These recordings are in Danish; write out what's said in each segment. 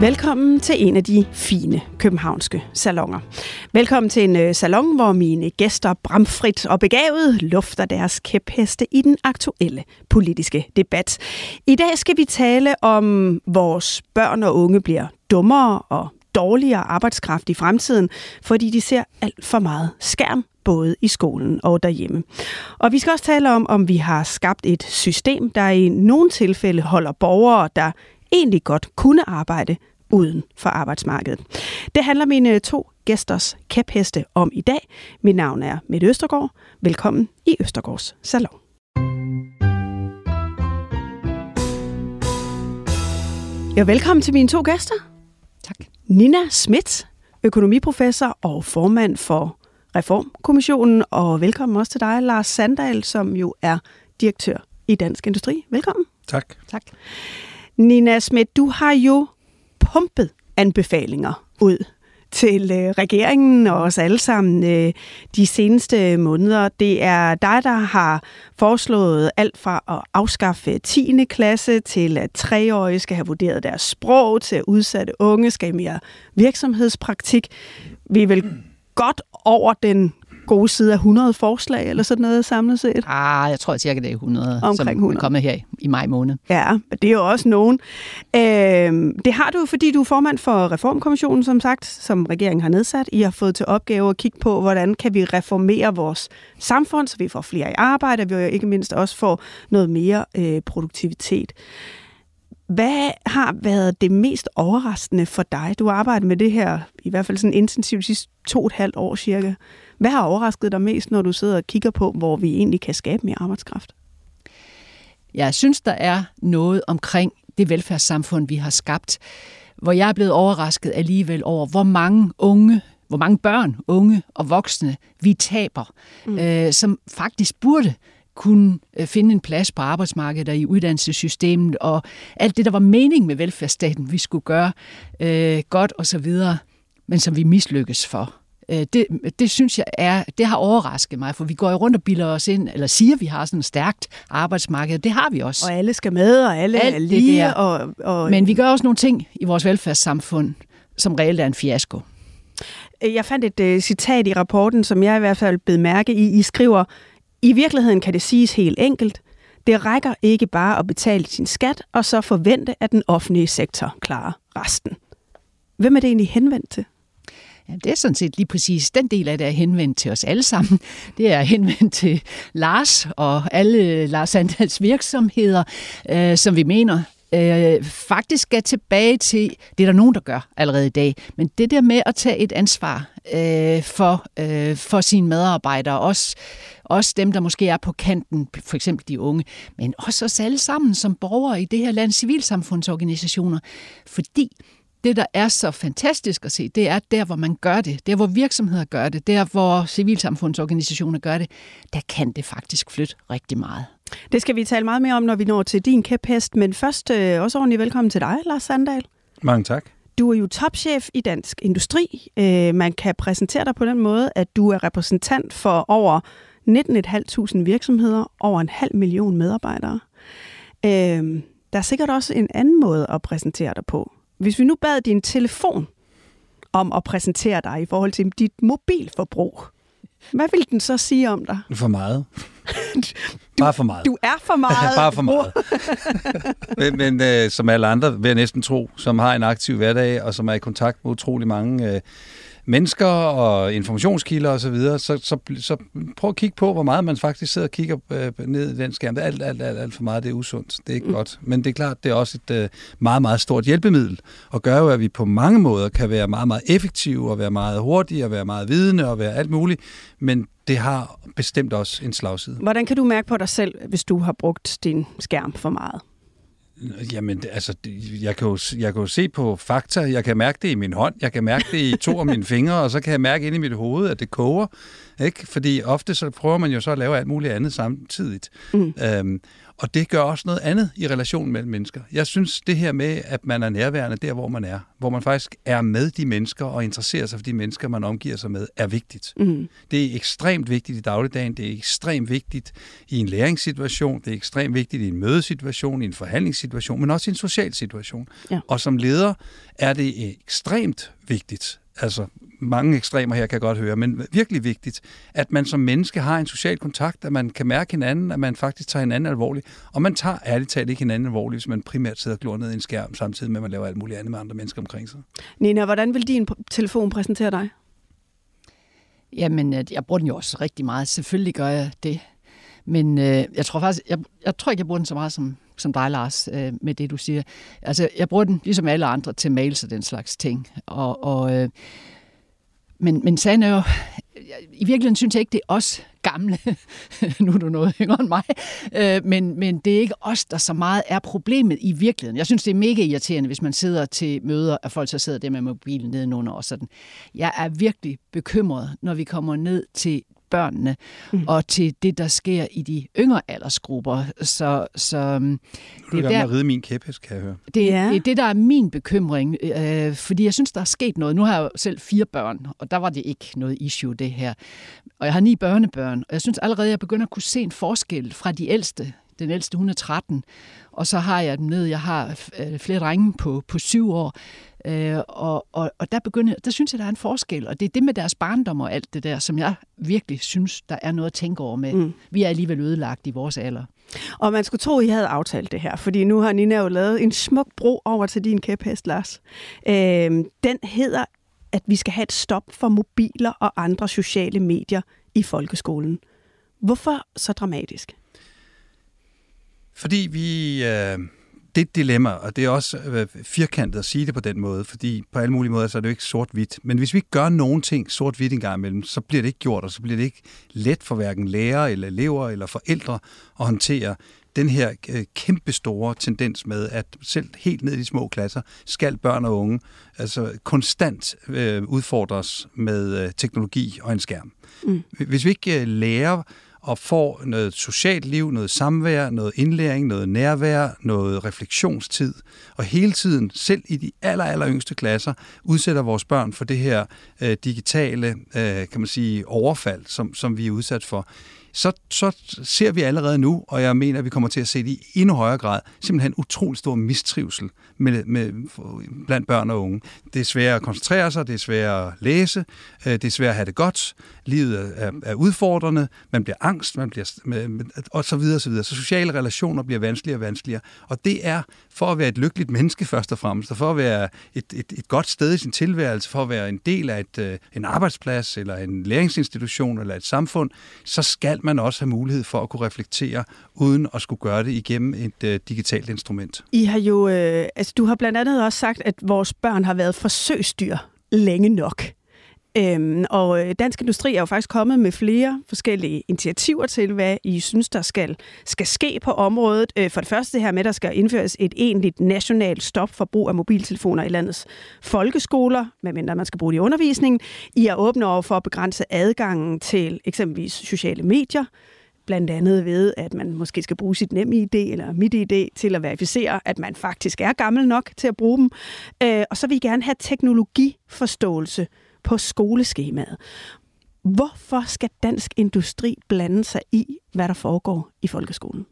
Velkommen til en af de fine københavnske salonger. Velkommen til en øh, salon, hvor mine gæster bramfrit og begavet lufter deres kæpheste i den aktuelle politiske debat. I dag skal vi tale om, vores børn og unge bliver dummere og dårligere arbejdskraft i fremtiden, fordi de ser alt for meget skærm både i skolen og derhjemme. Og vi skal også tale om, om vi har skabt et system, der i nogle tilfælde holder borgere, der egentlig godt kunne arbejde uden for arbejdsmarkedet. Det handler mine to gæsters kæpheste om i dag. Mit navn er Mette Østergaard. Velkommen i Østergaards Salon. Ja, velkommen til mine to gæster. Tak. Nina Schmidt, økonomiprofessor og formand for Reformkommissionen, og velkommen også til dig, Lars Sandal, som jo er direktør i Dansk Industri. Velkommen. Tak. Tak. Nina Schmidt, du har jo pumpet anbefalinger ud til øh, regeringen og os alle sammen øh, de seneste måneder. Det er dig, der har foreslået alt fra at afskaffe 10. klasse til at treårige skal have vurderet deres sprog, til at udsatte unge skal i mere virksomhedspraktik. Vi er vel godt over den gode side af 100 forslag eller sådan noget samlet set. Ah, jeg tror cirka, det er 100, Omkring som 100. er kommet her i- i maj måned. Ja, men det er jo også nogen. Øhm, det har du, fordi du er formand for Reformkommissionen, som sagt, som regeringen har nedsat. I har fået til opgave at kigge på, hvordan kan vi reformere vores samfund, så vi får flere i arbejde, og vi ikke mindst også får noget mere øh, produktivitet. Hvad har været det mest overraskende for dig? Du har arbejdet med det her, i hvert fald sådan intensivt, de sidste to og et halvt år cirka. Hvad har overrasket dig mest, når du sidder og kigger på, hvor vi egentlig kan skabe mere arbejdskraft? Jeg synes, der er noget omkring det velfærdssamfund, vi har skabt, hvor jeg er blevet overrasket alligevel over, hvor mange unge, hvor mange børn, unge og voksne vi taber, mm. øh, som faktisk burde kunne øh, finde en plads på arbejdsmarkedet og i uddannelsessystemet, og alt det, der var mening med velfærdsstaten, vi skulle gøre øh, godt og så videre, men som vi mislykkes for. Øh, Det, det synes jeg er, det har overrasket mig, for vi går jo rundt og bilder os ind, eller siger, at vi har sådan et stærkt arbejdsmarked. Det har vi også. Og alle skal med, og alle Alt er det lige, der. og, og Men vi gør også nogle ting i vores velfærdssamfund, som reelt er en fiasko. Jeg fandt et uh, citat i rapporten, som jeg i hvert fald blev mærke i. I skriver, i virkeligheden kan det siges helt enkelt. Det rækker ikke bare at betale sin skat, og så forvente, at den offentlige sektor klarer resten. Hvem er det egentlig henvendt til? Ja, det er sådan set lige præcis den del af det er henvendt til os alle sammen. Det er henvendt til Lars og alle Lars Sandals virksomheder, øh, som vi mener øh, faktisk skal tilbage til, det er der nogen, der gør allerede i dag, men det der med at tage et ansvar øh, for, øh, for sine medarbejdere, også, også dem, der måske er på kanten, for eksempel de unge, men også os alle sammen som borgere i det her land, civilsamfundsorganisationer, fordi det, der er så fantastisk at se, det er der, hvor man gør det. Der, hvor virksomheder gør det. Der, hvor civilsamfundsorganisationer gør det. Der kan det faktisk flytte rigtig meget. Det skal vi tale meget mere om, når vi når til din kæphest. Men først øh, også ordentligt velkommen til dig, Lars Sandal. Mange tak. Du er jo topchef i Dansk Industri. Øh, man kan præsentere dig på den måde, at du er repræsentant for over 19.500 virksomheder, over en halv million medarbejdere. Øh, der er sikkert også en anden måde at præsentere dig på. Hvis vi nu bad din telefon om at præsentere dig i forhold til dit mobilforbrug, hvad vil den så sige om dig? For meget. Bare for meget. Du er for meget. Bare for meget. men men øh, som alle andre, vil jeg næsten tro, som har en aktiv hverdag, og som er i kontakt med utrolig mange øh, mennesker og informationskilder osv., så, videre, så, så, så prøv at kigge på, hvor meget man faktisk sidder og kigger øh, ned i den skærm. Det er alt, alt, alt, alt for meget, det er usundt. Det er ikke mm. godt. Men det er klart, det er også et øh, meget, meget stort hjælpemiddel, og gør jo, at vi på mange måder kan være meget, meget effektive, og være meget hurtige, og være meget vidende, og være alt muligt. Men det har bestemt også en slagside. Hvordan kan du mærke på dig selv, hvis du har brugt din skærm for meget? Jamen, altså, jeg kan, jo, jeg kan jo se på fakta, jeg kan mærke det i min hånd, jeg kan mærke det i to af mine fingre, og så kan jeg mærke ind i mit hoved, at det koger. Ikke? Fordi ofte så prøver man jo så at lave alt muligt andet samtidigt. Mm. Øhm, og det gør også noget andet i relationen mellem mennesker. Jeg synes, det her med, at man er nærværende der, hvor man er, hvor man faktisk er med de mennesker og interesserer sig for de mennesker, man omgiver sig med, er vigtigt. Mm. Det er ekstremt vigtigt i dagligdagen, det er ekstremt vigtigt i en læringssituation, det er ekstremt vigtigt i en mødesituation, i en forhandlingssituation, men også i en social situation. Ja. Og som leder er det ekstremt vigtigt, altså mange ekstremer her, kan jeg godt høre, men virkelig vigtigt, at man som menneske har en social kontakt, at man kan mærke hinanden, at man faktisk tager hinanden alvorligt. Og man tager ærligt talt ikke hinanden alvorligt, hvis man primært sidder og glor ned i en skærm, samtidig med, at man laver alt muligt andet med andre mennesker omkring sig. Nina, hvordan vil din telefon præsentere dig? Jamen, øh, jeg bruger den jo også rigtig meget. Selvfølgelig gør jeg det. Men øh, jeg tror faktisk, jeg, jeg tror ikke, jeg bruger den så meget som, som dig, Lars, øh, med det, du siger. Altså, jeg bruger den, ligesom alle andre, til mails og den slags ting. Og, og øh, men, men sagen er jo, i virkeligheden synes jeg ikke, det er os gamle, nu er du noget yngre end mig, øh, men, men det er ikke os, der så meget er problemet i virkeligheden. Jeg synes, det er mega irriterende, hvis man sidder til møder, og folk så sidder der med mobilen nedenunder og sådan. Jeg er virkelig bekymret, når vi kommer ned til børnene mm. og til det, der sker i de yngre aldersgrupper. Så, så nu det er der, at ride min kæphest, kan jeg høre. Det, ja. det er det, der er min bekymring, øh, fordi jeg synes, der er sket noget. Nu har jeg jo selv fire børn, og der var det ikke noget issue, det her. Og jeg har ni børnebørn, og jeg synes allerede, jeg begynder at kunne se en forskel fra de ældste den ældste, hun er 13, og så har jeg dem ned. Jeg har øh, flere drenge på, på syv år, øh, og, og, og der, begynder, der synes jeg, der er en forskel. Og det er det med deres barndom og alt det der, som jeg virkelig synes, der er noget at tænke over med. Mm. Vi er alligevel ødelagt i vores alder. Og man skulle tro, I havde aftalt det her, fordi nu har Nina jo lavet en smuk bro over til din kæphest, Lars. Øh, den hedder, at vi skal have et stop for mobiler og andre sociale medier i folkeskolen. Hvorfor så dramatisk? Fordi vi... Øh, det er et dilemma, og det er også øh, firkantet at sige det på den måde, fordi på alle mulige måder så er det jo ikke sort-hvidt. Men hvis vi ikke gør nogen ting sort-hvidt en gang imellem, så bliver det ikke gjort, og så bliver det ikke let for hverken lærere eller elever eller forældre at håndtere den her øh, kæmpe store tendens med, at selv helt ned i de små klasser skal børn og unge altså konstant øh, udfordres med øh, teknologi og en skærm. Mm. Hvis vi ikke øh, lærer og får noget socialt liv, noget samvær, noget indlæring, noget nærvær, noget refleksionstid, og hele tiden, selv i de aller, aller yngste klasser, udsætter vores børn for det her øh, digitale, øh, kan man sige, overfald, som, som vi er udsat for så, så ser vi allerede nu, og jeg mener, at vi kommer til at se det i endnu højere grad, simpelthen utrolig stor mistrivsel med, med, blandt børn og unge. Det er svært at koncentrere sig, det er svært at læse, øh, det er svært at have det godt, livet er, er udfordrende, man bliver angst, man bliver, og så videre, så videre. Så sociale relationer bliver vanskeligere og vanskeligere. Og det er for at være et lykkeligt menneske først og fremmest, og for at være et, et, et godt sted i sin tilværelse, for at være en del af et, øh, en arbejdsplads, eller en læringsinstitution, eller et samfund, så skal man også have mulighed for at kunne reflektere, uden at skulle gøre det igennem et øh, digitalt instrument. I har jo, øh, altså du har blandt andet også sagt, at vores børn har været forsøgsdyr længe nok. Øhm, og øh, Dansk Industri er jo faktisk kommet med flere forskellige initiativer til, hvad I synes, der skal, skal ske på området. Øh, for det første det her med, at der skal indføres et egentligt nationalt stop for brug af mobiltelefoner i landets folkeskoler, medmindre man skal bruge det i undervisningen. I er åbne over for at begrænse adgangen til eksempelvis sociale medier, blandt andet ved, at man måske skal bruge sit NemID eller mit ID til at verificere, at man faktisk er gammel nok til at bruge dem. Øh, og så vil I gerne have teknologiforståelse på skoleskemaet. Hvorfor skal dansk industri blande sig i, hvad der foregår i folkeskolen?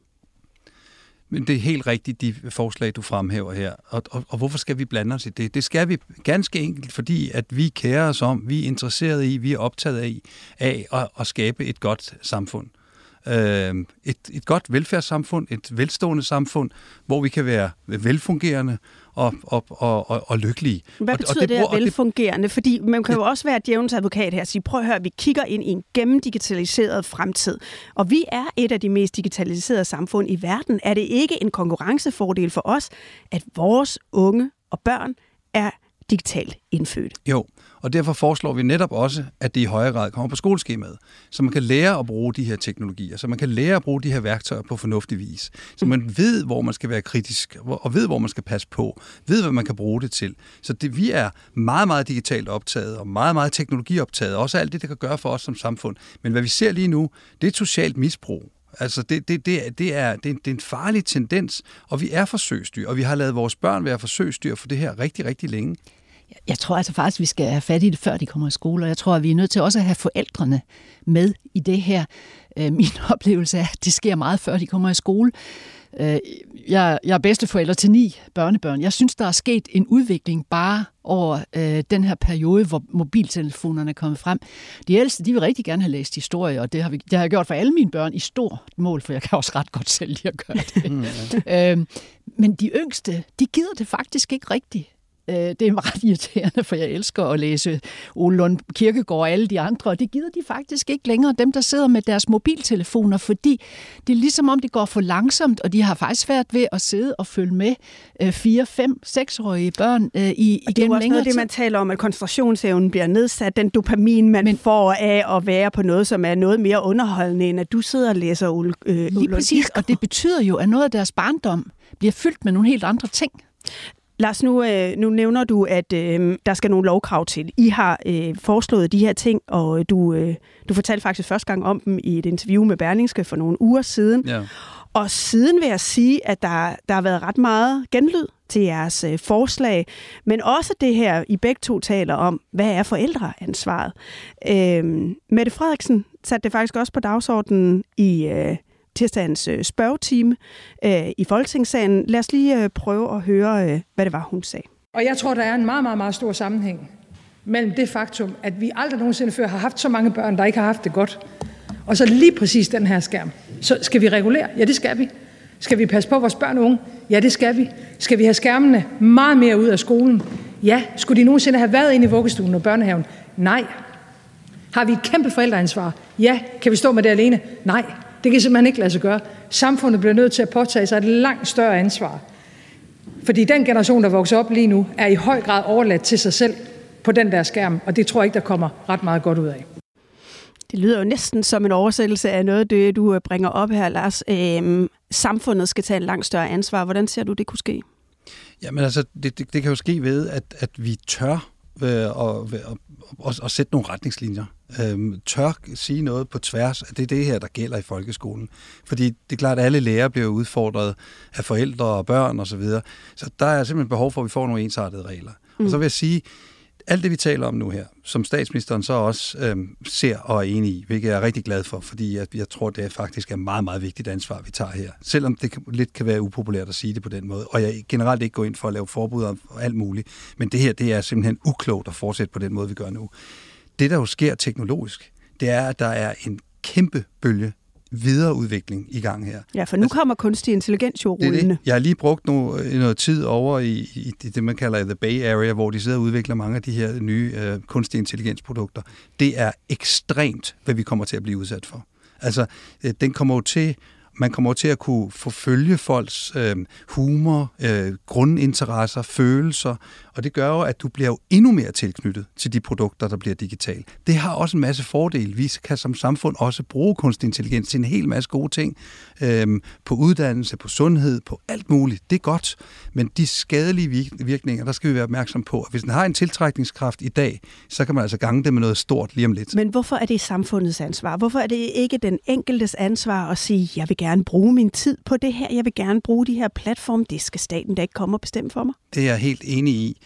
Men det er helt rigtigt, de forslag, du fremhæver her. Og, og, og hvorfor skal vi blande os i det? Det skal vi ganske enkelt, fordi at vi kærer os om, vi er interesserede i, vi er optaget af, af at, at skabe et godt samfund. øh, et, et godt velfærdssamfund, et velstående samfund, hvor vi kan være velfungerende og, og, og, og, og lykkelige. Hvad og, betyder og det, det bruger- velfungerende? Fordi man kan jo også være djævnens advokat her og sige, prøv at høre, vi kigger ind i en gennemdigitaliseret fremtid. Og vi er et af de mest digitaliserede samfund i verden. Er det ikke en konkurrencefordel for os, at vores unge og børn er digitalt indfødt? Jo, og derfor foreslår vi netop også, at det i højere grad kommer på skoleskemaet, så man kan lære at bruge de her teknologier, så man kan lære at bruge de her værktøjer på fornuftig vis, så man ved, hvor man skal være kritisk, og ved, hvor man skal passe på, ved, hvad man kan bruge det til. Så det, vi er meget, meget digitalt optaget, og meget, meget teknologioptaget, også alt det, det kan gøre for os som samfund. Men hvad vi ser lige nu, det er et socialt misbrug. Altså, det, det, det, er, det, er, det, er, det er en farlig tendens, og vi er forsøgsdyr, og vi har lavet vores børn være forsøgsdyr for det her rigtig, rigtig længe. Jeg tror altså faktisk, vi skal have fat i det, før de kommer i skole, og jeg tror, at vi er nødt til også at have forældrene med i det her. Øh, Min oplevelse er, at det sker meget, før de kommer i skole. Øh, Jeg, er bedsteforælder til ni børnebørn. Jeg synes, der er sket en udvikling bare over øh, den her periode, hvor mobiltelefonerne er kommet frem. De ældste, de vil rigtig gerne have læst historie, og det har, vi, det har jeg gjort for alle mine børn i stort mål, for jeg kan også ret godt selv lide at gøre det. Mm, ja. øh, men de yngste, de gider det faktisk ikke rigtigt. Øh, Det er ret irriterende, for jeg elsker at læse Ole Lund Kirkegaard og alle de andre, og det gider de faktisk ikke længere, dem der sidder med deres mobiltelefoner, fordi det er ligesom om det går for langsomt, og de har faktisk svært ved at sidde og følge med øh, 4, 5, 6-årige børn øh, i, Og det er igennem også længere noget det, man taler om, at koncentrationsevnen bliver nedsat. Den dopamin, man Men, får af at være på noget, som er noget mere underholdende, end at du sidder og læser Ole, øh, Lige Ole præcis, og det betyder jo, at noget af deres barndom bliver fyldt med nogle helt andre ting. Lars, nu, øh, nu nævner du, at øh, der skal nogle lovkrav til. I har øh, foreslået de her ting, og du, øh, du fortalte faktisk første gang om dem i et interview med Berlingske for nogle uger siden. Ja. Og siden vil jeg sige, at der, der har været ret meget genlyd til jeres øh, forslag, men også det her, I begge to taler om, hvad er forældreansvaret? Øh, Mette Frederiksen satte det faktisk også på dagsordenen i øh, tirsdagens øh, spørgetime øh, i Folketingssalen. Lad os lige øh, prøve at høre, øh, hvad det var, hun sagde. Og jeg tror, der er en meget, meget, meget stor sammenhæng mellem det faktum, at vi aldrig nogensinde før har haft så mange børn, der ikke har haft det godt, og så lige præcis den her skærm. Så skal vi regulere? Ja, det skal vi. Skal vi passe på vores børn og unge? Ja, det skal vi. Skal vi have skærmene meget mere ud af skolen? Ja. Skulle de nogensinde have været inde i vuggestuen og børnehaven? Nej. Har vi et kæmpe forældreansvar? Ja. Kan vi stå med det alene? Nej. Det kan simpelthen ikke lade sig gøre. Samfundet bliver nødt til at påtage sig et langt større ansvar. Fordi den generation, der vokser op lige nu, er i høj grad overladt til sig selv på den der skærm, og det tror jeg ikke, der kommer ret meget godt ud af. Det lyder jo næsten som en oversættelse af noget af det, du øh, bringer op her, Lars. Øhm, samfundet skal tage en langt større ansvar. Hvordan ser du, det kunne ske? Jamen altså, det, det, det kan jo ske ved, at, at vi tør øh, og, og, og, og sætte nogle retningslinjer. Øhm, tør sige noget på tværs, at det er det her, der gælder i folkeskolen. Fordi det er klart, at alle lærere bliver udfordret af forældre og børn osv. Så, videre. så der er simpelthen behov for, at vi får nogle ensartede regler. Mm. Og så vil jeg sige, alt det, vi taler om nu her, som statsministeren så også øhm, ser og er enig i, hvilket jeg er rigtig glad for, fordi jeg, jeg tror, det er faktisk er meget, meget vigtigt ansvar, vi tager her. Selvom det kan, lidt kan være upopulært at sige det på den måde, og jeg generelt ikke går ind for at lave forbud og alt muligt, men det her, det er simpelthen uklogt at fortsætte på den måde, vi gør nu. Det, der jo sker teknologisk, det er, at der er en kæmpe bølge videreudvikling i gang her. Ja, for nu kommer kunstig intelligens jo Det rullende. det. Jeg har lige brugt no, noget tid over i, i det, man kalder The Bay Area, hvor de sidder og udvikler mange af de her nye øh, kunstig intelligensprodukter. Det er ekstremt, hvad vi kommer til at blive udsat for. Altså, øh, den kommer jo til man kommer til at kunne forfølge folks øh, humor, øh, grundinteresser, følelser, og det gør jo, at du bliver jo endnu mere tilknyttet til de produkter, der bliver digitale. Det har også en masse fordele. Vi kan som samfund også bruge kunstig intelligens til en hel masse gode ting. Øh, på uddannelse, på sundhed, på alt muligt. Det er godt. Men de skadelige virkninger, der skal vi være opmærksom på. Hvis den har en tiltrækningskraft i dag, så kan man altså gange det med noget stort lige om lidt. Men hvorfor er det samfundets ansvar? Hvorfor er det ikke den enkeltes ansvar at sige, jeg vil gerne bruge min tid på det her, jeg vil gerne bruge de her platforme, det skal staten da ikke komme og bestemme for mig? Det er jeg helt enig i.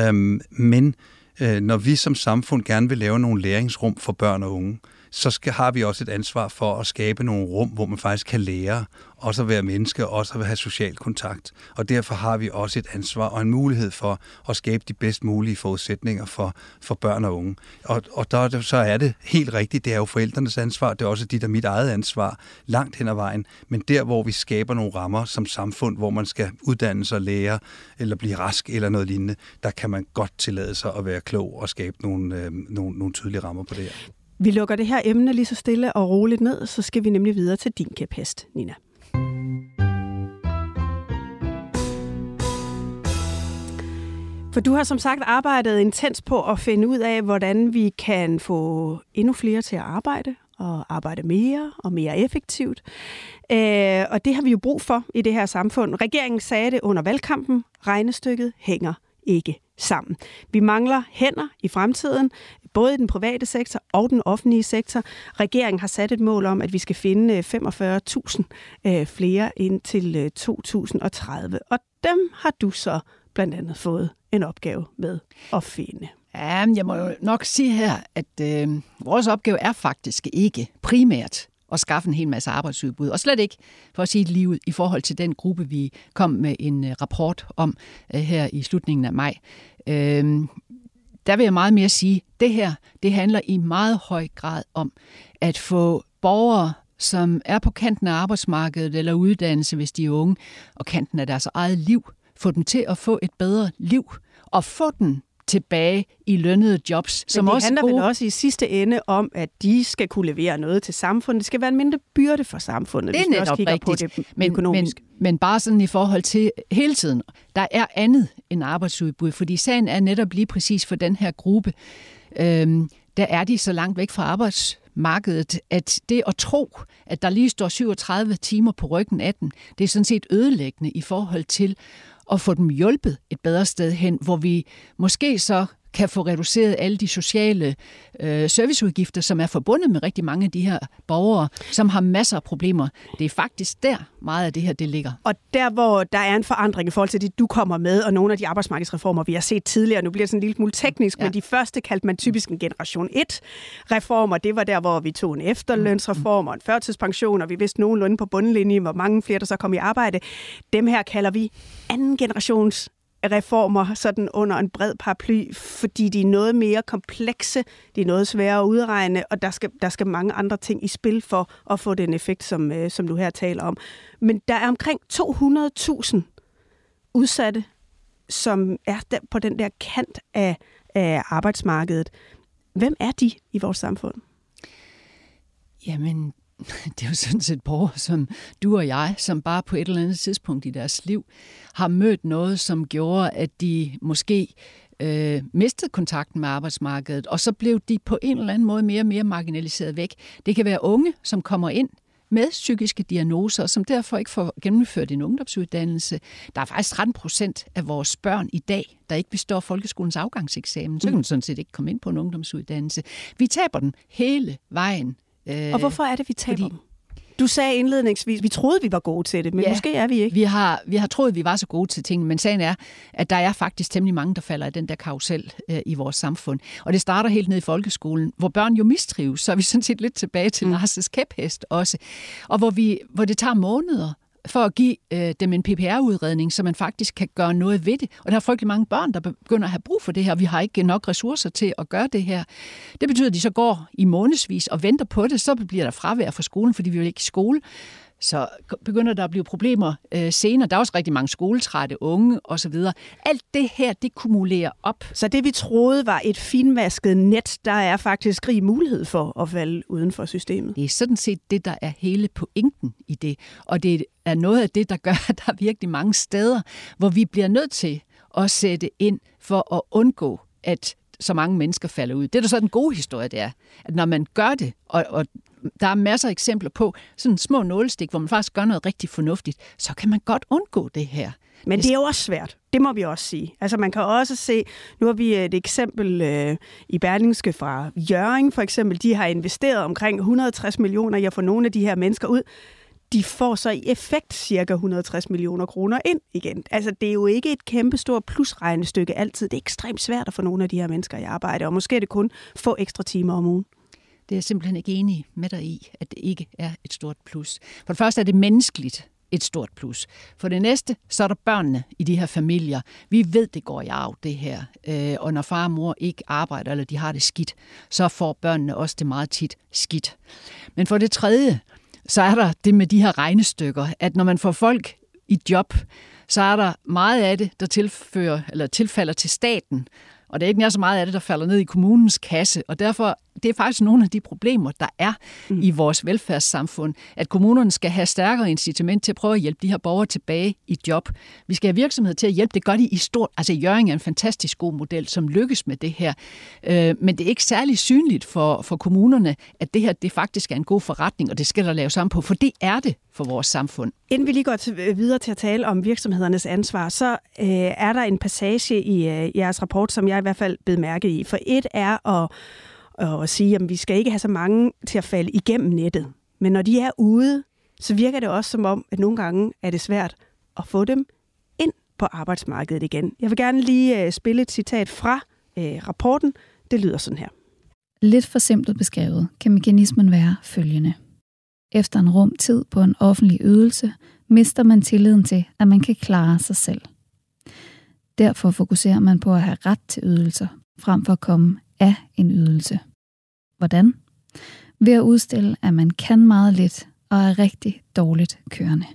Øhm, men øh, når vi som samfund gerne vil lave nogle læringsrum for børn og unge, så skal, har vi også et ansvar for at skabe nogle rum, hvor man faktisk kan lære, også at være menneske, også at have social kontakt. Og derfor har vi også et ansvar og en mulighed for at skabe de bedst mulige forudsætninger for, for børn og unge. Og, og der, så er det helt rigtigt, det er jo forældrenes ansvar, det er også dit og mit eget ansvar, langt hen ad vejen. Men der, hvor vi skaber nogle rammer som samfund, hvor man skal uddanne sig, lære, eller blive rask, eller noget lignende, der kan man godt tillade sig at være klog og skabe nogle, øh, nogle, nogle tydelige rammer på det her. Vi lukker det her emne lige så stille og roligt ned, så skal vi nemlig videre til din kæphest, Nina. For du har som sagt arbejdet intens på at finde ud af, hvordan vi kan få endnu flere til at arbejde og arbejde mere og mere effektivt. Øh, og det har vi jo brug for i det her samfund. Regeringen sagde det under valgkampen. Regnestykket hænger ikke sammen. Vi mangler hænder i fremtiden, både i den private sektor og den offentlige sektor. Regeringen har sat et mål om, at vi skal finde øh, 45.000 øh, flere ind til øh, 2030. Og dem har du så blandt andet fået en opgave med at finde. Ja, jeg må jo nok sige her, at øh, vores opgave er faktisk ikke primært at skaffe en hel masse arbejdsudbud. Og slet ikke, for at sige et liv i forhold til den gruppe, vi kom med en øh, rapport om øh, her i slutningen af maj. Øhm, der vil jeg meget mere sige, at det her det handler i meget høj grad om at få borgere, som er på kanten af arbejdsmarkedet eller uddannelse, hvis de er unge, og kanten af deres eget liv, få dem til at få et bedre liv, og få den tilbage i lønnede jobs. Men som det også handler gode... vel også i sidste ende om, at de skal kunne levere noget til samfundet. Det skal være en mindre byrde for samfundet, det er hvis vi også kigger rigtigt. på det men, økonomisk. Men, men bare sådan i forhold til hele tiden, der er andet end arbejdsudbud, fordi sagen er netop lige præcis for den her gruppe, øhm, der er de så langt væk fra arbejdsmarkedet, at det at tro, at der lige står 37 timer på ryggen af den, det er sådan set ødelæggende i forhold til og få dem hjulpet et bedre sted hen, hvor vi måske så kan få reduceret alle de sociale øh, serviceudgifter, som er forbundet med rigtig mange af de her borgere, som har masser af problemer. Det er faktisk der meget af det her, det ligger. Og der, hvor der er en forandring i forhold til det, du kommer med, og nogle af de arbejdsmarkedsreformer, vi har set tidligere, nu bliver det sådan en lille smule teknisk, ja. men de første kaldte man typisk en generation 1-reformer. Det var der, hvor vi tog en efterlønsreform og en førtidspension, og vi vidste nogenlunde på bundlinjen, hvor mange flere, der så kom i arbejde. Dem her kalder vi anden generations reformer sådan under en bred paraply, fordi de er noget mere komplekse, de er noget sværere at udregne, og der skal, der skal mange andre ting i spil for at få den effekt, som, øh, som du her taler om. Men der er omkring 200.000 udsatte, som er der på den der kant af, af arbejdsmarkedet. Hvem er de i vores samfund? Jamen, det er jo sådan set borgere som du og jeg, som bare på et eller andet tidspunkt i deres liv har mødt noget, som gjorde, at de måske øh, mistede kontakten med arbejdsmarkedet, og så blev de på en eller anden måde mere og mere marginaliseret væk. Det kan være unge, som kommer ind med psykiske diagnoser, som derfor ikke får gennemført en ungdomsuddannelse. Der er faktisk 13 procent af vores børn i dag, der ikke består folkeskolens afgangseksamen. Så kan man sådan set ikke komme ind på en ungdomsuddannelse. Vi taber den hele vejen Øh, og hvorfor er det, vi taber fordi, dem? Du sagde indledningsvis, vi troede, vi var gode til det, men ja, måske er vi ikke. Vi har, vi har troet, vi var så gode til ting, men sagen er, at der er faktisk temmelig mange, der falder i den der karusel øh, i vores samfund. Og det starter helt ned i folkeskolen, hvor børn jo mistrives, så er vi sådan set lidt tilbage til mm. Lars' kæphest også. Og hvor, vi, hvor det tager måneder for at give øh, dem en PPR-udredning, så man faktisk kan gøre noget ved det. Og der er frygtelig mange børn, der begynder at have brug for det her. Vi har ikke nok ressourcer til at gøre det her. Det betyder, at de så går i månedsvis og venter på det. Så bliver der fravær fra skolen, fordi vi vil ikke i skole. Så begynder der at blive problemer øh, senere. Der er også rigtig mange skoletrætte unge osv. Alt det her, det kumulerer op. Så det vi troede var et finmasket net, der er faktisk rig mulighed for at falde uden for systemet. Det er sådan set det, der er hele pointen i det. Og det er noget af det, der gør, at der er virkelig mange steder, hvor vi bliver nødt til at sætte ind for at undgå, at så mange mennesker falder ud. Det er da så den gode historie, det er, at når man gør det, og, og der er masser af eksempler på sådan små nålestik, hvor man faktisk gør noget rigtig fornuftigt, så kan man godt undgå det her. Men det er jo også svært. Det må vi også sige. Altså man kan også se, nu har vi et eksempel øh, i Berlingske fra Jøring for eksempel. De har investeret omkring 160 millioner i at få nogle af de her mennesker ud. De får så i effekt cirka 160 millioner kroner ind igen. Altså det er jo ikke et kæmpestort plusregnestykke altid. Det er ekstremt svært at få nogle af de her mennesker i arbejde, og måske er det kun få ekstra timer om ugen. Det er jeg simpelthen ikke enig med dig i, at det ikke er et stort plus. For det første er det menneskeligt et stort plus. For det næste, så er der børnene i de her familier. Vi ved, det går i arv, det her. Øh, og når far og mor ikke arbejder, eller de har det skidt, så får børnene også det meget tit skidt. Men for det tredje, så er der det med de her regnestykker, at når man får folk i job, så er der meget af det, der tilfører, eller tilfalder til staten, og det er ikke nær så meget af det, der falder ned i kommunens kasse. Og derfor det er faktisk nogle af de problemer, der er mm. i vores velfærdssamfund, at kommunerne skal have stærkere incitament til at prøve at hjælpe de her borgere tilbage i job. Vi skal have virksomheder til at hjælpe. Det gør de i stort. Altså Jørgen er en fantastisk god model, som lykkes med det her. Øh, men det er ikke særlig synligt for, for kommunerne, at det her det faktisk er en god forretning, og det skal der laves sammen på, for det er det for vores samfund. Inden vi lige går til, øh, videre til at tale om virksomhedernes ansvar, så øh, er der en passage i øh, jeres rapport, som jeg i hvert fald bed mærke i. For et er at og sige, at vi skal ikke have så mange til at falde igennem nettet. Men når de er ude, så virker det også som om, at nogle gange er det svært at få dem ind på arbejdsmarkedet igen. Jeg vil gerne lige øh, spille et citat fra øh, rapporten. Det lyder sådan her. Lidt for simpelt beskrevet kan mekanismen være følgende. Efter en rum tid på en offentlig ydelse, mister man tilliden til, at man kan klare sig selv. Derfor fokuserer man på at have ret til ydelser, frem for at komme af en ydelse. Hvordan? Ved at udstille, at man kan meget lidt og er rigtig dårligt kørende.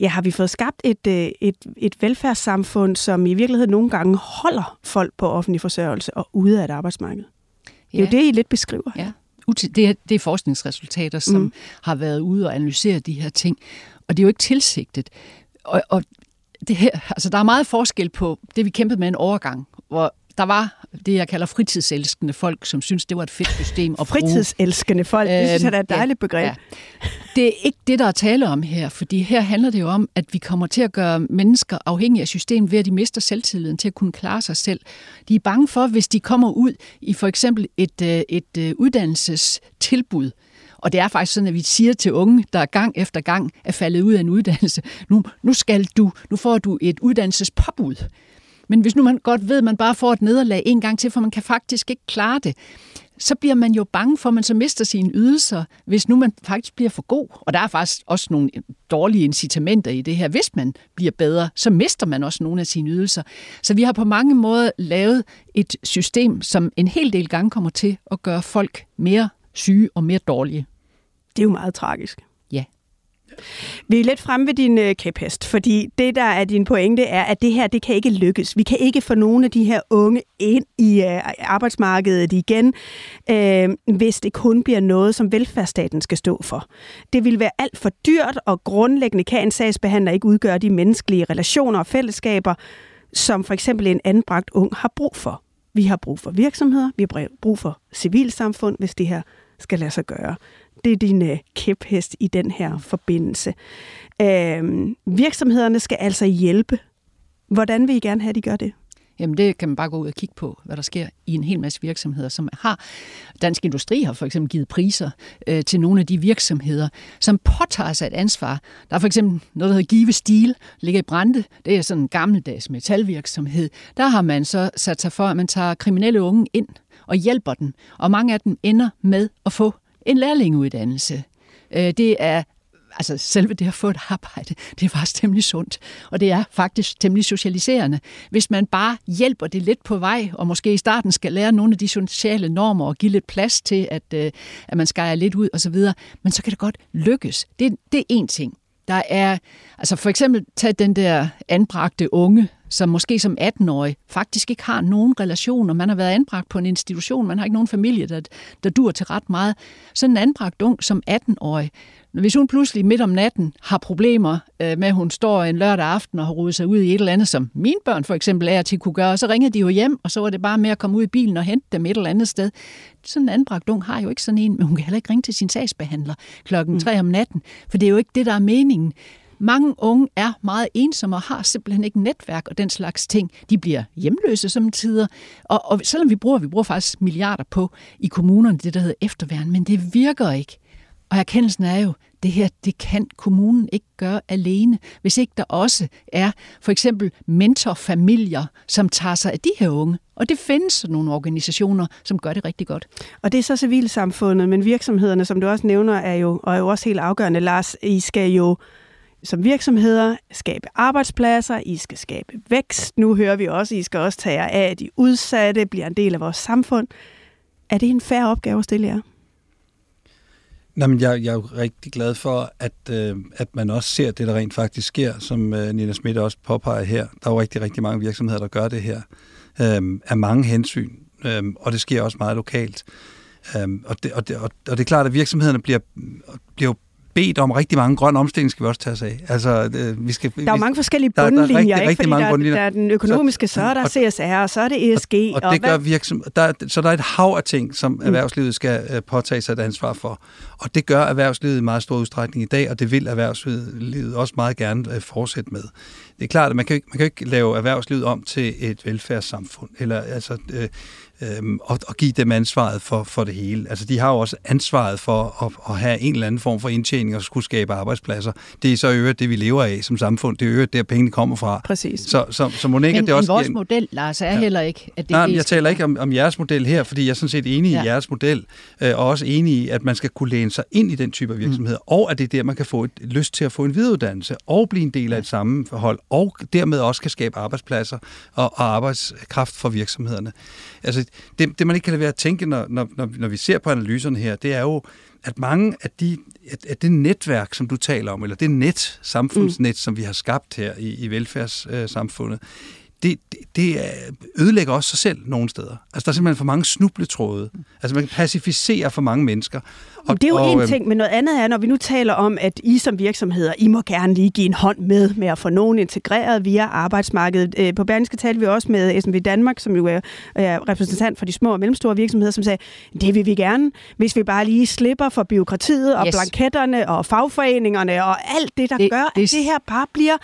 Ja, har vi fået skabt et, øh, et, et velfærdssamfund, som i virkeligheden nogle gange holder folk på offentlig forsørgelse og ude af et arbejdsmarked? Det er jo det, I lidt beskriver. Ja. Det er, det er forskningsresultater, som mm. har været ude og analysere de her ting. Og det er jo ikke tilsigtet. Og, og det her, altså, der er meget forskel på det, vi kæmpede med en overgang, hvor der var det, jeg kalder fritidselskende folk, som synes, det var et fedt system at bruge. Fritidselskende folk, det synes jeg er et øhm, dejligt begreb. Ja. Det er ikke det, der er tale om her, fordi her handler det jo om, at vi kommer til at gøre mennesker afhængige af systemet ved, at de mister selvtilliden til at kunne klare sig selv. De er bange for, hvis de kommer ud i for eksempel et, øh, et, et øh, uddannelsestilbud, og det er faktisk sådan, at vi siger til unge, der gang efter gang er faldet ud af en uddannelse, nu, nu skal du, nu får du et uddannelsespåbud. Men hvis nu man godt ved, at man bare får et nederlag en gang til, for man kan faktisk ikke klare det, så bliver man jo bange for, at man så mister sine ydelser, hvis nu man faktisk bliver for god. Og der er faktisk også nogle dårlige incitamenter i det her. Hvis man bliver bedre, så mister man også nogle af sine ydelser. Så vi har på mange måder lavet et system, som en hel del gange kommer til at gøre folk mere syge og mere dårlige. Det er jo meget tragisk. Vi er lidt fremme ved din øh, kæphest, fordi det, der er din pointe, er, at det her, det kan ikke lykkes. Vi kan ikke få nogle af de her unge ind i øh, arbejdsmarkedet igen, øh, hvis det kun bliver noget, som velfærdsstaten skal stå for. Det vil være alt for dyrt, og grundlæggende kan en sagsbehandler ikke udgøre de menneskelige relationer og fællesskaber, som for eksempel en anbragt ung har brug for. Vi har brug for virksomheder, vi har brug for civilsamfund, hvis det her skal lade sig gøre. Det er din øh, kæphest i den her forbindelse. Øh, virksomhederne skal altså hjælpe. Hvordan vil I gerne have, at de gør det? Jamen det kan man bare gå ud og kigge på, hvad der sker i en hel masse virksomheder, som har. Dansk Industri har for eksempel givet priser øh, til nogle af de virksomheder, som påtager sig et ansvar. Der er for eksempel noget, der hedder Give Stil, ligger i Brande. Det er sådan en gammeldags metalvirksomhed. Der har man så sat sig for, at man tager kriminelle unge ind og hjælper dem. Og mange af dem ender med at få en lærlingeuddannelse. Øh, det er altså selve det at få et arbejde, det er faktisk temmelig sundt, og det er faktisk temmelig socialiserende. Hvis man bare hjælper det lidt på vej, og måske i starten skal lære nogle af de sociale normer og give lidt plads til, at, øh, at man skærer lidt ud osv., men så kan det godt lykkes. Det, det er én ting. Der er, altså for eksempel, tag den der anbragte unge, som måske som 18-årig faktisk ikke har nogen relationer. Man har været anbragt på en institution, man har ikke nogen familie, der, der dur til ret meget. Så en anbragt ung som 18-årig, hvis hun pludselig midt om natten har problemer øh, med, at hun står en lørdag aften og har rodet sig ud i et eller andet, som mine børn for eksempel er til kunne gøre, så ringede de jo hjem, og så var det bare med at komme ud i bilen og hente dem et eller andet sted. Sådan en anbragt ung har jo ikke sådan en, men hun kan heller ikke ringe til sin sagsbehandler klokken mm. 3 om natten, for det er jo ikke det, der er meningen. Mange unge er meget ensomme og har simpelthen ikke netværk og den slags ting. De bliver hjemløse som tider. Og, og selvom vi bruger, vi bruger faktisk milliarder på i kommunerne, det der hedder efterværn, men det virker ikke. Og erkendelsen er jo, det her, det kan kommunen ikke gøre alene, hvis ikke der også er for eksempel mentorfamilier, som tager sig af de her unge. Og det findes nogle organisationer, som gør det rigtig godt. Og det er så civilsamfundet, men virksomhederne, som du også nævner, er jo, og er jo også helt afgørende, Lars, I skal jo som virksomheder skabe arbejdspladser, I skal skabe vækst. Nu hører vi også, at I skal også tage jer af, at de udsatte bliver en del af vores samfund. Er det en færre opgave at stille jer? Nå, men jeg, jeg er jo rigtig glad for, at, øh, at man også ser det, der rent faktisk sker, som øh, Nina Schmidt også påpeger her. Der er jo rigtig, rigtig mange virksomheder, der gør det her øh, af mange hensyn, øh, og det sker også meget lokalt. Øh, og, det, og, det, og, og det er klart, at virksomhederne bliver, bliver bedt om rigtig mange grønne omstilling, skal vi også tage os af. Altså, øh, vi skal, der er jo mange forskellige bundlinjer, der, der er rigtig, ikke? Rigtig mange der, bundlinjer. der er den økonomiske, så, så er der CSR, og så er det ESG. Og, og, og det gør virksom, der, så der er et hav af ting, som mm. erhvervslivet skal uh, påtage sig et ansvar for. Og det gør erhvervslivet i meget stor udstrækning i dag, og det vil erhvervslivet også meget gerne uh, fortsætte med. Det er klart, at man kan, man kan ikke lave erhvervslivet om til et velfærdssamfund, eller altså... Uh, øhm, og, og give dem ansvaret for, for det hele. Altså, de har jo også ansvaret for at, at have en eller anden form for indtjening og skulle skabe arbejdspladser. Det er så øvrigt det, vi lever af som samfund. Det er øvrigt der, pengene kommer fra. Præcis. Så, så, så må ikke, men, det også... Men vores model, Lars, er ja. heller ikke, at det Nej, jeg taler ikke om, om jeres model her, fordi jeg er sådan set enig ja. i jeres model, øh, og også enig i, at man skal kunne læne sig ind i den type af virksomheder, mm. og at det er der, man kan få et lyst til at få en videreuddannelse, og blive en del af et sammenhold, og dermed også kan skabe arbejdspladser og, og arbejdskraft for virksomhederne. Altså, det, det man ikke kan lade være at tænke, når, når, når vi ser på analyserne her, det er jo, at mange af, de, at det netværk, som du taler om, eller det net, samfundsnet, mm. som vi har skabt her i, i velfærdssamfundet, det, det, det ødelægger også sig selv nogle steder. Altså, der er simpelthen for mange snubletråde. Altså, man kan pacificere for mange mennesker. Og, det er jo og, en øhm, ting, men noget andet er, når vi nu taler om, at I som virksomheder, I må gerne lige give en hånd med med at få nogen integreret via arbejdsmarkedet. Øh, på Berlingske talte vi også med SMV Danmark, som jo er, er repræsentant for de små og mellemstore virksomheder, som sagde, det vil vi gerne, hvis vi bare lige slipper for byråkratiet og yes. blanketterne og fagforeningerne og alt det, der det, gør, det, at det her bare bliver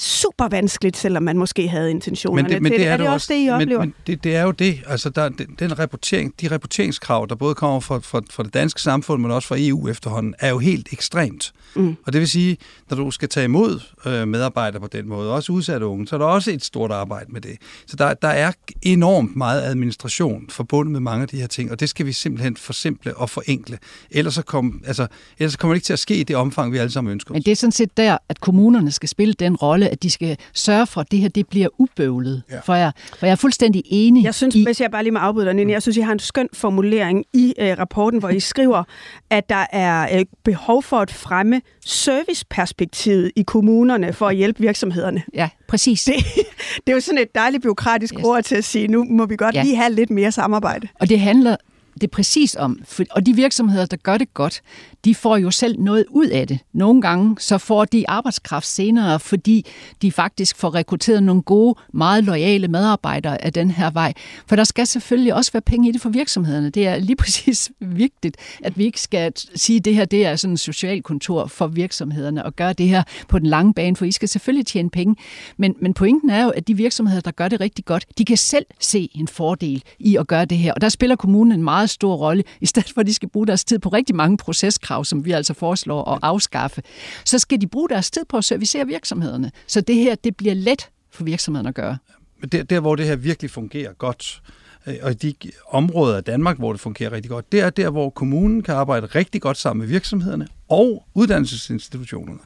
super vanskeligt, selvom man måske havde intentionerne men det, men det, det. Er, er det også, også det, I oplever? Men, men det, det er jo det. Altså, der, den, den rapportering, de rapporteringskrav, der både kommer fra, fra, fra det danske samfund, men også fra EU efterhånden, er jo helt ekstremt. Mm. Og det vil sige, når du skal tage imod øh, medarbejdere på den måde, også udsatte unge, så er der også et stort arbejde med det. Så der, der er enormt meget administration forbundet med mange af de her ting, og det skal vi simpelthen forsimple og forenkle. Ellers, så kom, altså, ellers kommer det ikke til at ske i det omfang, vi alle sammen ønsker. Men det er sådan set der, at kommunerne skal spille den rolle, at de skal sørge for, at det her det bliver ubøvlet. Ja. For, jeg, for jeg er fuldstændig enig Jeg synes, i... hvis jeg bare lige må afbryde dig, jeg synes, I har en skøn formulering i øh, rapporten, hvor I skriver, at der er øh, behov for at fremme serviceperspektivet i kommunerne for at hjælpe virksomhederne. Ja, præcis. Det, det er jo sådan et dejligt byråkratisk yes. ord til at sige, nu må vi godt ja. lige have lidt mere samarbejde. Og det handler det er præcis om. Og de virksomheder, der gør det godt, de får jo selv noget ud af det. Nogle gange så får de arbejdskraft senere, fordi de faktisk får rekrutteret nogle gode, meget lojale medarbejdere af den her vej. For der skal selvfølgelig også være penge i det for virksomhederne. Det er lige præcis vigtigt, at vi ikke skal sige, at det her det er sådan en socialkontor for virksomhederne og gøre det her på den lange bane, for I skal selvfølgelig tjene penge. Men, men pointen er jo, at de virksomheder, der gør det rigtig godt, de kan selv se en fordel i at gøre det her. Og der spiller kommunen en meget stor rolle, i stedet for at de skal bruge deres tid på rigtig mange proceskrav, som vi altså foreslår at afskaffe. Så skal de bruge deres tid på at servicere virksomhederne. Så det her, det bliver let for virksomhederne at gøre. Men der, der hvor det her virkelig fungerer godt, øh, og i de områder af Danmark, hvor det fungerer rigtig godt, det er der, hvor kommunen kan arbejde rigtig godt sammen med virksomhederne og uddannelsesinstitutionerne.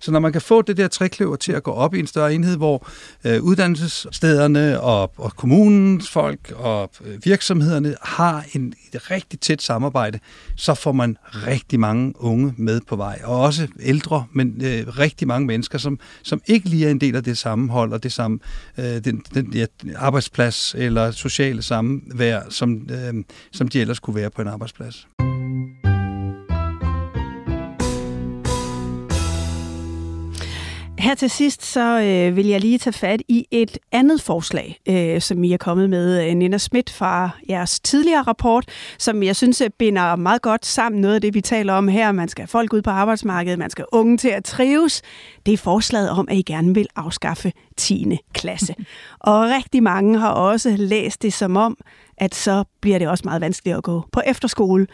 Så når man kan få det der trækløver til at gå op i en større enhed, hvor øh, uddannelsesstederne og, og kommunens folk og øh, virksomhederne har en, et rigtig tæt samarbejde, så får man rigtig mange unge med på vej. Og også ældre, men øh, rigtig mange mennesker, som, som ikke lige er en del af det sammenhold og det samme øh, den, den ja, arbejdsplads eller sociale samvær, som, øh, som de ellers kunne være på en arbejdsplads. Her til sidst, så øh, vil jeg lige tage fat i et andet forslag, øh, som I er kommet med, øh, Nina Schmidt fra jeres tidligere rapport, som jeg synes øh, binder meget godt sammen noget af det, vi taler om her. Man skal have folk ud på arbejdsmarkedet, man skal unge til at trives. Det er forslaget om, at I gerne vil afskaffe 10. klasse. Og rigtig mange har også læst det som om, at så bliver det også meget vanskeligt at gå på efterskole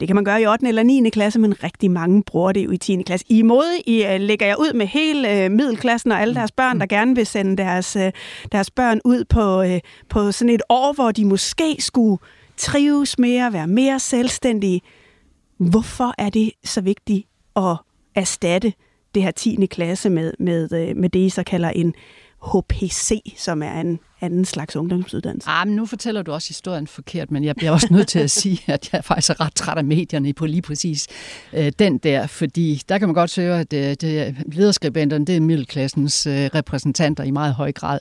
Det kan man gøre i 8. eller 9. klasse, men rigtig mange bruger det jo i 10. klasse. I måde I, uh, lægger jeg ud med hele uh, middelklassen og alle deres børn, der gerne vil sende deres, uh, deres børn ud på, uh, på sådan et år, hvor de måske skulle trives mere, være mere selvstændige. Hvorfor er det så vigtigt at erstatte det her 10. klasse med, med, med det, I så kalder en HPC, som er en anden slags ungdomsuddannelse. Ah, men nu fortæller du også historien forkert, men jeg bliver også nødt til at sige, at jeg faktisk er ret træt af medierne på lige præcis øh, den der, fordi der kan man godt høre, at det, det, lederskribenterne, det er middelklassens øh, repræsentanter i meget høj grad.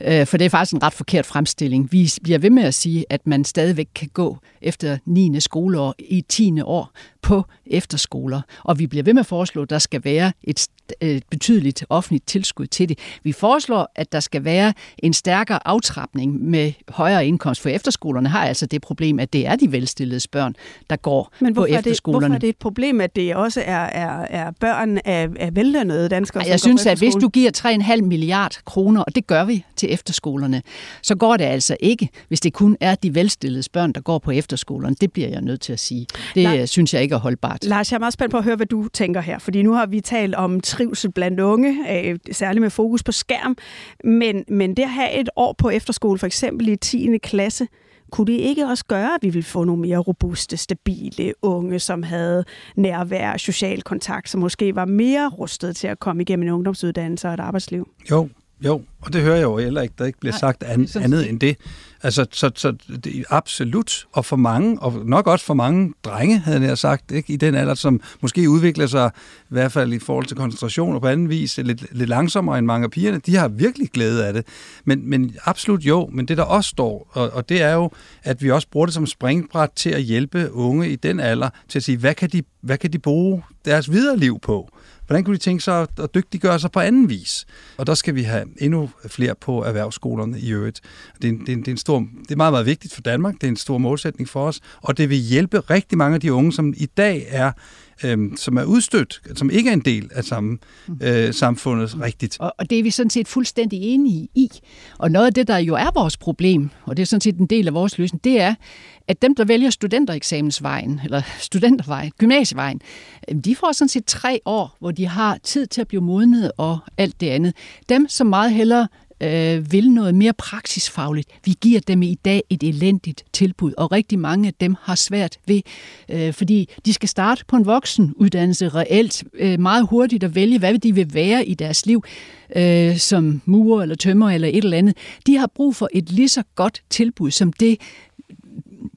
Øh, for det er faktisk en ret forkert fremstilling. Vi bliver ved med at sige, at man stadigvæk kan gå efter 9. skoleår i 10. år på efterskoler, og vi bliver ved med at foreslå, at der skal være et, et betydeligt offentligt tilskud til det. Vi foreslår, at der skal være en stærkere aftrapning med højere indkomst, for efterskolerne har altså det problem, at det er de velstillede børn, der går Men på efterskolerne. Men hvorfor er det et problem, at det også er, er, er børn af, af vellønnede danskere? Jeg synes, at hvis du giver 3,5 milliard kroner, og det gør vi til efterskolerne, så går det altså ikke, hvis det kun er de velstillede børn, der går på efterskolerne. Det bliver jeg nødt til at sige. Det Nej. synes jeg ikke er holdbart. Lars, jeg er meget spændt på at høre, hvad du tænker her, fordi nu har vi talt om trivsel blandt unge, øh, særligt med fokus på skærm, men, men det at have et år på efterskole, for eksempel i 10. klasse, kunne det ikke også gøre, at vi ville få nogle mere robuste, stabile unge, som havde nærvær, social kontakt, som måske var mere rustet til at komme igennem en ungdomsuddannelse og et arbejdsliv? Jo, jo, og det hører jeg jo heller ikke, der ikke bliver Nej, sagt an, andet end det. Altså, så, så det er absolut, og for mange, og nok også for mange drenge, havde jeg sagt, ikke, i den alder, som måske udvikler sig, i hvert fald i forhold til koncentration og på anden vis, lidt, lidt langsommere end mange af pigerne, de har virkelig glæde af det. Men, men absolut jo, men det der også står, og, og det er jo, at vi også bruger det som springbræt til at hjælpe unge i den alder, til at sige, hvad kan de, hvad kan de bruge deres videre liv på? Hvordan kunne de tænke sig at dygtiggøre sig på anden vis? Og der skal vi have endnu flere på erhvervsskolerne i øvrigt. Det er, en, det, er en, det, er en stor, det er meget, meget vigtigt for Danmark. Det er en stor målsætning for os. Og det vil hjælpe rigtig mange af de unge, som i dag er øhm, som er udstødt, som ikke er en del af samme, øh, samfundet rigtigt. Og, og det er vi sådan set fuldstændig enige i. Og noget af det, der jo er vores problem, og det er sådan set en del af vores løsning, det er, at dem, der vælger studentereksamensvejen, eller studentervejen, gymnasievejen, de får sådan set tre år, hvor de har tid til at blive modnet og alt det andet. Dem, som meget hellere øh, vil noget mere praksisfagligt. Vi giver dem i dag et elendigt tilbud, og rigtig mange af dem har svært ved, øh, fordi de skal starte på en voksenuddannelse reelt øh, meget hurtigt at vælge, hvad de vil være i deres liv øh, som murer eller tømmer eller et eller andet. De har brug for et lige så godt tilbud som det,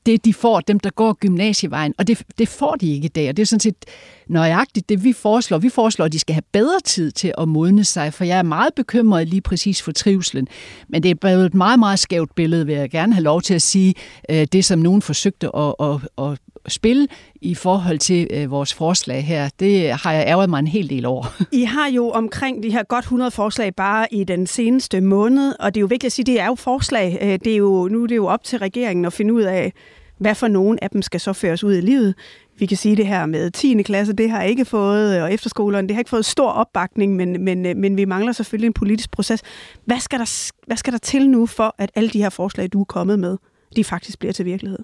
det, de får, dem der går gymnasievejen, og det, det får de ikke i dag, og det er sådan set nøjagtigt det, vi foreslår. Vi foreslår, at de skal have bedre tid til at modne sig, for jeg er meget bekymret lige præcis for trivselen. Men det er blevet et meget, meget skævt billede, vil jeg gerne have lov til at sige, øh, det som nogen forsøgte at, at, at spil i forhold til øh, vores forslag her. Det har jeg ærget mig en hel del over. I har jo omkring de her godt 100 forslag bare i den seneste måned, og det er jo vigtigt at sige, det er jo forslag. Øh, det er jo, nu er det jo op til regeringen at finde ud af, hvad for nogen af dem skal så føres ud i livet. Vi kan sige det her med 10. klasse, det har ikke fået, og efterskolerne, det har ikke fået stor opbakning, men, men, øh, men vi mangler selvfølgelig en politisk proces. Hvad skal, der, hvad skal der til nu for, at alle de her forslag, du er kommet med, de faktisk bliver til virkelighed?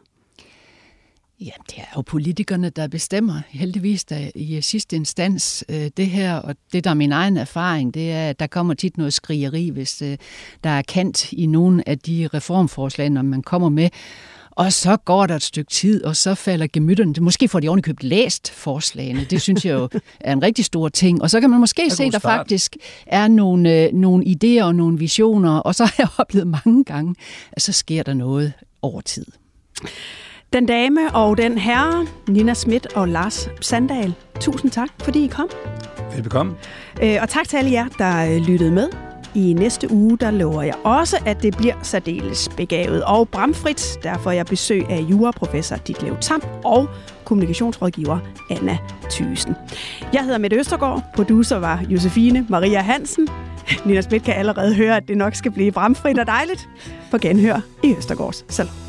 Ja, det er jo politikerne, der bestemmer, heldigvis der i sidste instans øh, det her, og det der er min egen erfaring, det er, at der kommer tit noget skrigeri, hvis øh, der er kant i nogle af de reformforslag, når man kommer med, og så går der et stykke tid, og så falder gemytterne. Måske får de ovenikøbt læst forslagene. Det synes jeg jo er en rigtig stor ting. Og så kan man måske se, at der faktisk er nogle, øh, nogle idéer og nogle visioner. Og så har jeg oplevet mange gange, at så sker der noget over tid. Den dame og den herre, Nina Schmidt og Lars Sandal. Tusind tak, fordi I kom. Velbekomme. Øh, og tak til alle jer, der øh, lyttede med. I næste uge, der lover jeg også, at det bliver særdeles begavet og bramfrit. Derfor er jeg besøg af juraprofessor Ditlev Tam og kommunikationsrådgiver Anna Thysen. Jeg hedder Mette Østergaard, producer var Josefine Maria Hansen. Nina Schmidt kan allerede høre, at det nok skal blive bramfrit og dejligt på genhør i Østergaards Salon.